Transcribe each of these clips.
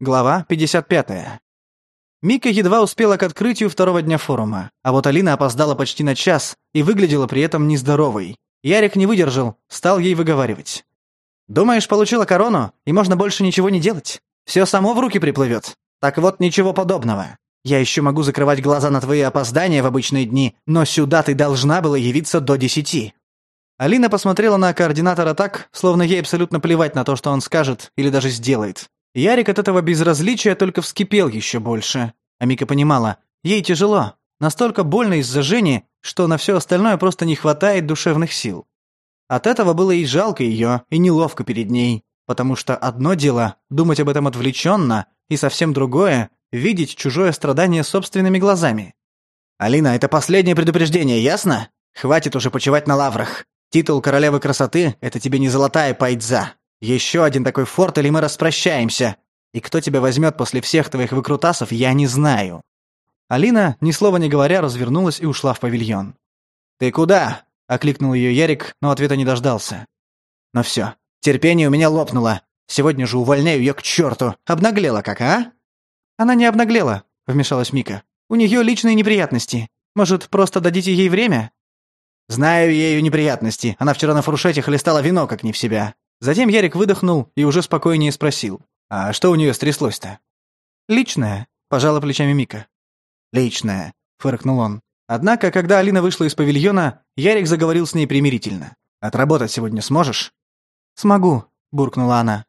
Глава 55. Мика едва успела к открытию второго дня форума, а вот Алина опоздала почти на час и выглядела при этом нездоровой. Ярик не выдержал, стал ей выговаривать. «Думаешь, получила корону, и можно больше ничего не делать? Все само в руки приплывет. Так вот, ничего подобного. Я еще могу закрывать глаза на твои опоздания в обычные дни, но сюда ты должна была явиться до десяти». Алина посмотрела на координатора так, словно ей абсолютно плевать на то, что он скажет или даже сделает. Ярик от этого безразличия только вскипел еще больше. Амика понимала, ей тяжело, настолько больно из-за Жени, что на все остальное просто не хватает душевных сил. От этого было и жалко ее, и неловко перед ней, потому что одно дело – думать об этом отвлеченно, и совсем другое – видеть чужое страдание собственными глазами. «Алина, это последнее предупреждение, ясно? Хватит уже почивать на лаврах. Титул королевы красоты – это тебе не золотая пайдза. Еще один такой форт, или мы распрощаемся. И кто тебя возьмет после всех твоих выкрутасов, я не знаю». Алина, ни слова не говоря, развернулась и ушла в павильон. «Ты куда?» — окликнул ее Ярик, но ответа не дождался. «Ну «Но все, терпение у меня лопнуло. Сегодня же увольняю ее к черту. Обнаглела как, а?» «Она не обнаглела», — вмешалась Мика. «У нее личные неприятности. Может, просто дадите ей время?» «Знаю ее неприятности. Она вчера на фуршете хлестала вино как не в себя. Затем Ярик выдохнул и уже спокойнее спросил. «А что у нее стряслось-то?» «Личное», — пожала плечами Мика. «Личное», — фыркнул он. Однако, когда Алина вышла из павильона, Ярик заговорил с ней примирительно. «Отработать сегодня сможешь?» «Смогу», — буркнула она.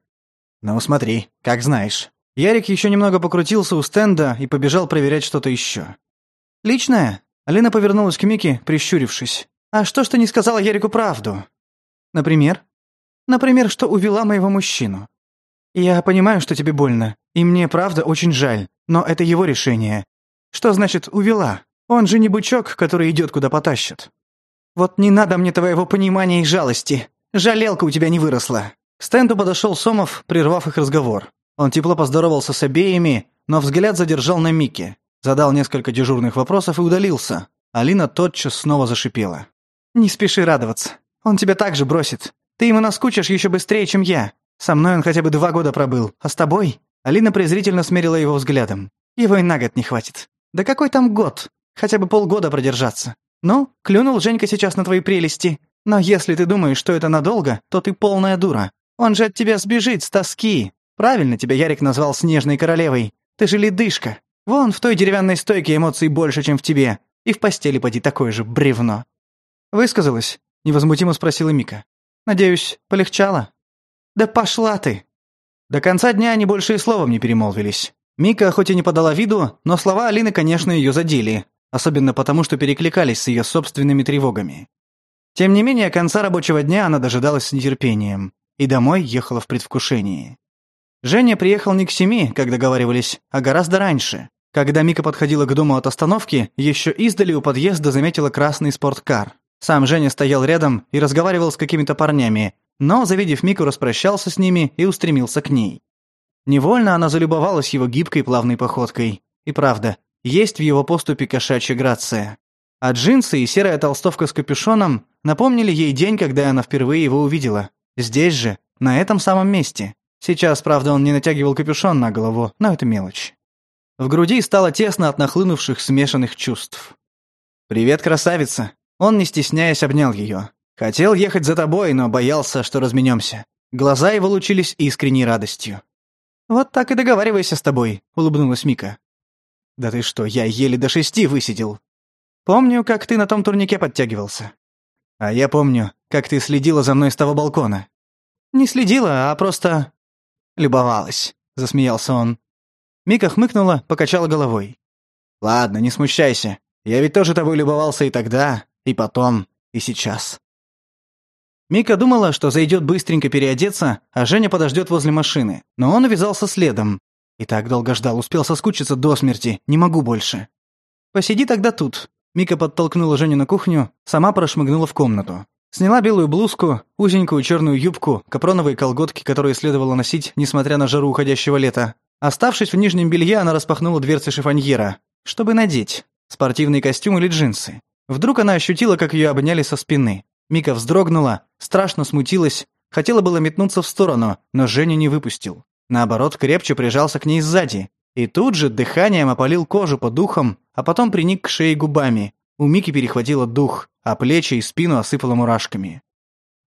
«Ну, смотри, как знаешь». Ярик еще немного покрутился у стенда и побежал проверять что-то еще. «Личное?» Алина повернулась к Мике, прищурившись. «А что ж ты не сказала Ярику правду?» «Например?» Например, что увела моего мужчину. Я понимаю, что тебе больно, и мне правда очень жаль, но это его решение. Что значит «увела»? Он же не бычок, который идет, куда потащит. Вот не надо мне твоего понимания и жалости. Жалелка у тебя не выросла». К стенду подошел Сомов, прервав их разговор. Он тепло поздоровался с обеими, но взгляд задержал на Мике, задал несколько дежурных вопросов и удалился. Алина тотчас снова зашипела. «Не спеши радоваться. Он тебя так же бросит. Ты ему наскучишь еще быстрее, чем я. Со мной он хотя бы два года пробыл. А с тобой?» Алина презрительно смерила его взглядом. «Его и на год не хватит. Да какой там год? Хотя бы полгода продержаться. Ну, клюнул Женька сейчас на твои прелести. Но если ты думаешь, что это надолго, то ты полная дура. Он же от тебя сбежит с тоски. Правильно тебя Ярик назвал снежной королевой. Ты же ледышка. Вон в той деревянной стойке эмоций больше, чем в тебе. И в постели поди такое же бревно». «Высказалась?» — невозмутимо спросила Мика. Надеюсь, полегчало? Да пошла ты. До конца дня они больше и словом не перемолвились. Мика хоть и не подала виду, но слова Алины, конечно, ее задели, особенно потому, что перекликались с ее собственными тревогами. Тем не менее, конца рабочего дня она дожидалась с нетерпением и домой ехала в предвкушении. Женя приехал не к семи, как договаривались, а гораздо раньше. Когда Мика подходила к дому от остановки, еще издали у подъезда заметила красный спорткар. Сам Женя стоял рядом и разговаривал с какими-то парнями, но, завидев Мику, распрощался с ними и устремился к ней. Невольно она залюбовалась его гибкой плавной походкой. И правда, есть в его поступе кошачья грация. А джинсы и серая толстовка с капюшоном напомнили ей день, когда она впервые его увидела. Здесь же, на этом самом месте. Сейчас, правда, он не натягивал капюшон на голову, но это мелочь. В груди стало тесно от нахлынувших смешанных чувств. «Привет, красавица!» Он, не стесняясь, обнял ее. Хотел ехать за тобой, но боялся, что разменемся. Глаза его лучились искренней радостью. «Вот так и договаривайся с тобой», — улыбнулась Мика. «Да ты что, я еле до шести высидел». «Помню, как ты на том турнике подтягивался». «А я помню, как ты следила за мной с того балкона». «Не следила, а просто...» «Любовалась», — засмеялся он. Мика хмыкнула, покачала головой. «Ладно, не смущайся. Я ведь тоже тобой любовался и тогда, и потом, и сейчас. Мика думала, что зайдет быстренько переодеться, а Женя подождет возле машины. Но он увязался следом. И так долго ждал, успел соскучиться до смерти, не могу больше. «Посиди тогда тут». Мика подтолкнула Женю на кухню, сама прошмыгнула в комнату. Сняла белую блузку, узенькую черную юбку, капроновые колготки, которые следовало носить, несмотря на жару уходящего лета. Оставшись в нижнем белье, она распахнула дверцы шифоньера. Чтобы надеть. Спортивный костюм или джинсы. Вдруг она ощутила, как ее обняли со спины. Мика вздрогнула, страшно смутилась, хотела было метнуться в сторону, но Женя не выпустил. Наоборот, крепче прижался к ней сзади. И тут же дыханием опалил кожу по духам, а потом приник к шее губами. У Мики перехватило дух, а плечи и спину осыпало мурашками.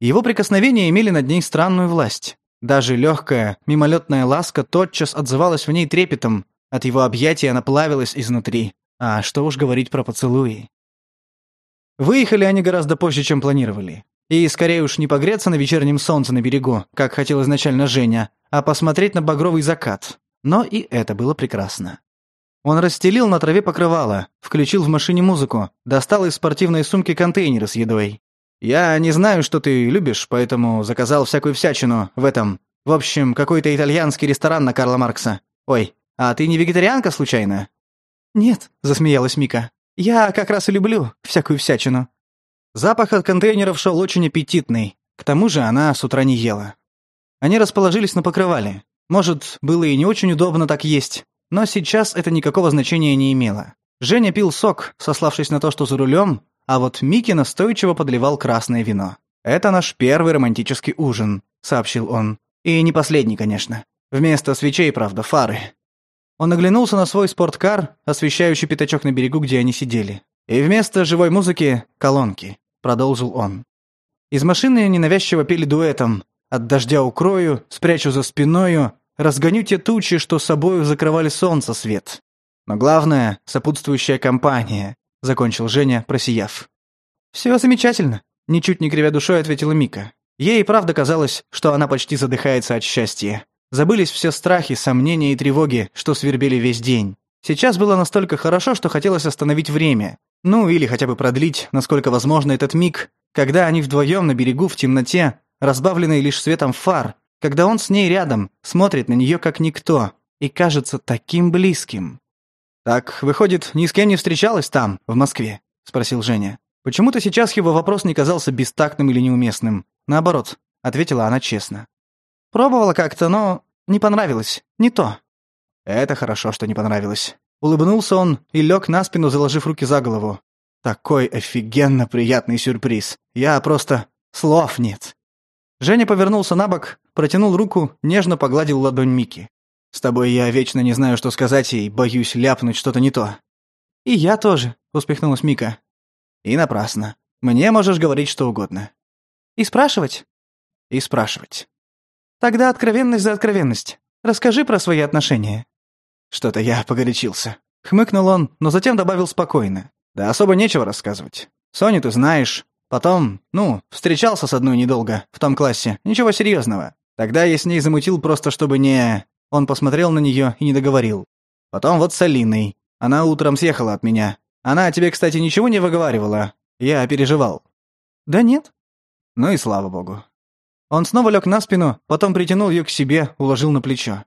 Его прикосновения имели над ней странную власть. Даже легкая, мимолетная ласка тотчас отзывалась в ней трепетом. От его объятий она плавилась изнутри. А что уж говорить про поцелуи. Выехали они гораздо позже, чем планировали. И скорее уж не погреться на вечернем солнце на берегу, как хотел изначально Женя, а посмотреть на багровый закат. Но и это было прекрасно. Он расстелил на траве покрывало, включил в машине музыку, достал из спортивной сумки контейнеры с едой. «Я не знаю, что ты любишь, поэтому заказал всякую всячину в этом. В общем, какой-то итальянский ресторан на Карла Маркса. Ой, а ты не вегетарианка случайно?» «Нет», — засмеялась Мика. Я как раз и люблю всякую всячину. Запах от контейнеров шел очень аппетитный. К тому же она с утра не ела. Они расположились на покрывале. Может, было и не очень удобно так есть, но сейчас это никакого значения не имело. Женя пил сок, сославшись на то, что за рулем, а вот Микки настойчиво подливал красное вино. «Это наш первый романтический ужин», — сообщил он. «И не последний, конечно. Вместо свечей, правда, фары. Он оглянулся на свой спорткар, освещающий пятачок на берегу, где они сидели. «И вместо живой музыки — колонки», — продолжил он. Из машины они навязчиво пели дуэтом. «От дождя укрою, спрячу за спиною, разгоню те тучи, что собою закрывали солнце свет». «Но главное — сопутствующая компания», — закончил Женя, просияв. «Все замечательно», — ничуть не кривя душой ответила Мика. Ей и правда казалось, что она почти задыхается от счастья. Забылись все страхи, сомнения и тревоги, что свербели весь день. Сейчас было настолько хорошо, что хотелось остановить время. Ну, или хотя бы продлить, насколько возможно, этот миг, когда они вдвоем на берегу в темноте, разбавленные лишь светом фар, когда он с ней рядом, смотрит на нее как никто и кажется таким близким. «Так, выходит, ни с кем не встречалась там, в Москве?» – спросил Женя. Почему-то сейчас его вопрос не казался бестактным или неуместным. Наоборот, ответила она честно. Пробовала как-то, но не понравилось. Не то». «Это хорошо, что не понравилось». Улыбнулся он и лег на спину, заложив руки за голову. «Такой офигенно приятный сюрприз. Я просто... слов нет». Женя повернулся на бок, протянул руку, нежно погладил ладонь Мики. «С тобой я вечно не знаю, что сказать, и боюсь ляпнуть что-то не то». «И я тоже», — успехнулась Мика. «И напрасно. Мне можешь говорить что угодно». «И спрашивать?» «И спрашивать». Тогда откровенность за откровенность. Расскажи про свои отношения». «Что-то я погорячился». Хмыкнул он, но затем добавил спокойно. «Да особо нечего рассказывать. Соню ты знаешь. Потом, ну, встречался с одной недолго, в том классе. Ничего серьезного. Тогда я с ней замутил просто, чтобы не...» Он посмотрел на нее и не договорил. «Потом вот с Алиной. Она утром съехала от меня. Она тебе, кстати, ничего не выговаривала. Я переживал». «Да нет». «Ну и слава богу. Он снова лег на спину, потом притянул ее к себе, уложил на плечо.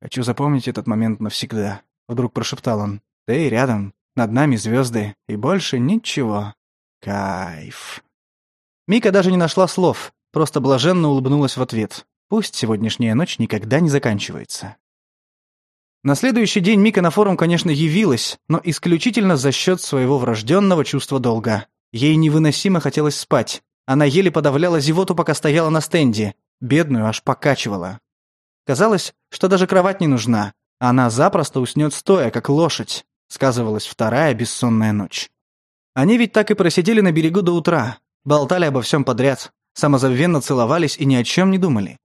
«Хочу запомнить этот момент навсегда», — вдруг прошептал он. «Ты рядом, над нами звезды, и больше ничего. Кайф». Мика даже не нашла слов, просто блаженно улыбнулась в ответ. «Пусть сегодняшняя ночь никогда не заканчивается». На следующий день Мика на форум, конечно, явилась, но исключительно за счет своего врожденного чувства долга. Ей невыносимо хотелось спать, она еле подавляла зевоту, пока стояла на стенде. Бедную аж покачивала. Казалось, что даже кровать не нужна. Она запросто уснет стоя, как лошадь, сказывалась вторая бессонная ночь. Они ведь так и просидели на берегу до утра, болтали обо всем подряд, самозабвенно целовались и ни о чем не думали.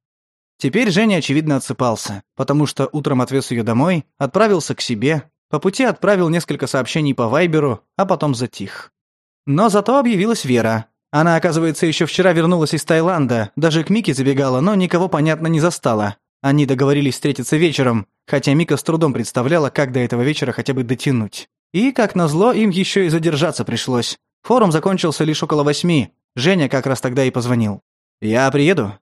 Теперь Женя, очевидно, отсыпался, потому что утром отвез ее домой, отправился к себе, по пути отправил несколько сообщений по Вайберу, а потом затих. Но зато объявилась Вера, она, оказывается, еще вчера вернулась из Таиланда, даже к Мике забегала, но никого, понятно, не застала. Они договорились встретиться вечером, хотя Мика с трудом представляла, как до этого вечера хотя бы дотянуть. И, как назло, им еще и задержаться пришлось. Форум закончился лишь около восьми. Женя как раз тогда и позвонил. «Я приеду?»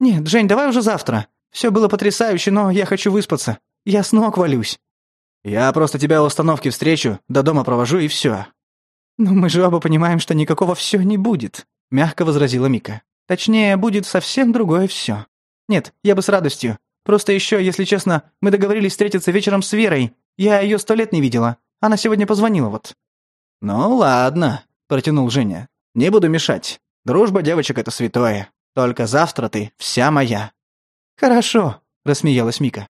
«Нет, Жень, давай уже завтра. Все было потрясающе, но я хочу выспаться. Я с ног валюсь». «Я просто тебя у остановки встречу, до дома провожу и все. «Но мы же оба понимаем, что никакого все не будет», — мягко возразила Мика. «Точнее, будет совсем другое все. Нет, я бы с радостью. Просто еще, если честно, мы договорились встретиться вечером с Верой. Я ее сто лет не видела. Она сегодня позвонила вот». «Ну ладно», — протянул Женя. «Не буду мешать. Дружба девочек — это святое. Только завтра ты вся моя». «Хорошо», — рассмеялась Мика.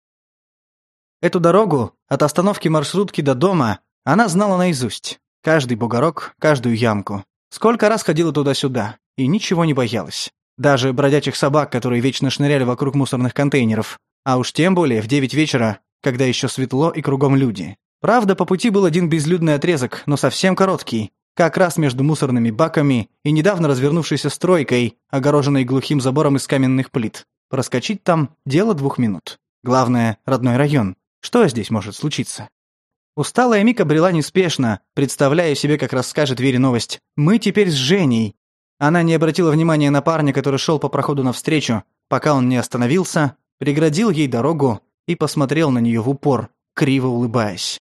Эту дорогу от остановки маршрутки до дома она знала наизусть. Каждый бугорок, каждую ямку. Сколько раз ходила туда-сюда, и ничего не боялась. Даже бродячих собак, которые вечно шныряли вокруг мусорных контейнеров. А уж тем более в девять вечера, когда еще светло и кругом люди. Правда, по пути был один безлюдный отрезок, но совсем короткий, как раз между мусорными баками и недавно развернувшейся стройкой, огороженной глухим забором из каменных плит. Проскочить там – дело двух минут. Главное – родной район. Что здесь может случиться? Усталая Мика брела неспешно, представляя себе, как расскажет Вере новость. «Мы теперь с Женей». Она не обратила внимания на парня, который шел по проходу навстречу, пока он не остановился, преградил ей дорогу и посмотрел на нее в упор, криво улыбаясь.